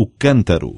o cântaro.